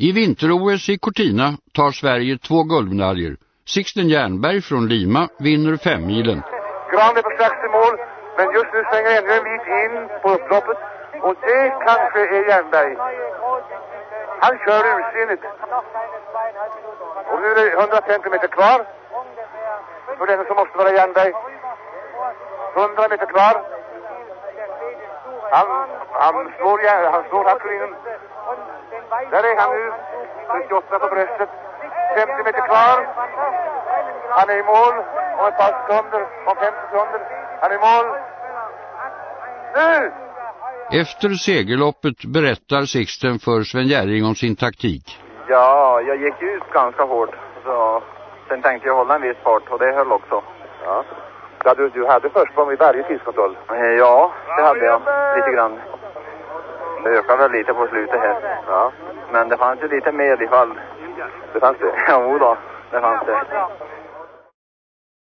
I vinter-OS i Cortina tar Sverige två guldmedaljer. Sixten Jernberg från Lima vinner femmilen. Gran är på strax i mål, men just nu svänger ännu en bit in på upploppet. Och det kanske är Jernberg. Han kör ursinnigt. Och nu är det 150 meter kvar. För den som måste vara Jernberg. 100 meter kvar. Han, han slår, han slår Hattorinen. Där är han nu. 78 på bröstet. 50 meter kvar. Han är i mål om ett par sekunder. Om 50 sekunder. Han är i mål. Nu! Efter segerloppet berättar Sixten för Sven Gärring om sin taktik. Ja, jag gick ut ganska hårt. Så sen tänkte jag hålla en viss fart och det höll också. Ja. Ja du, du hade försprång vid varje tidskontroll? Eh, Ja, det hade jag. Lite grann. Det ökade väl lite på slutet här. Ja. Men det fanns ju lite mer ifall. Det fanns det? Jo då, det fanns det.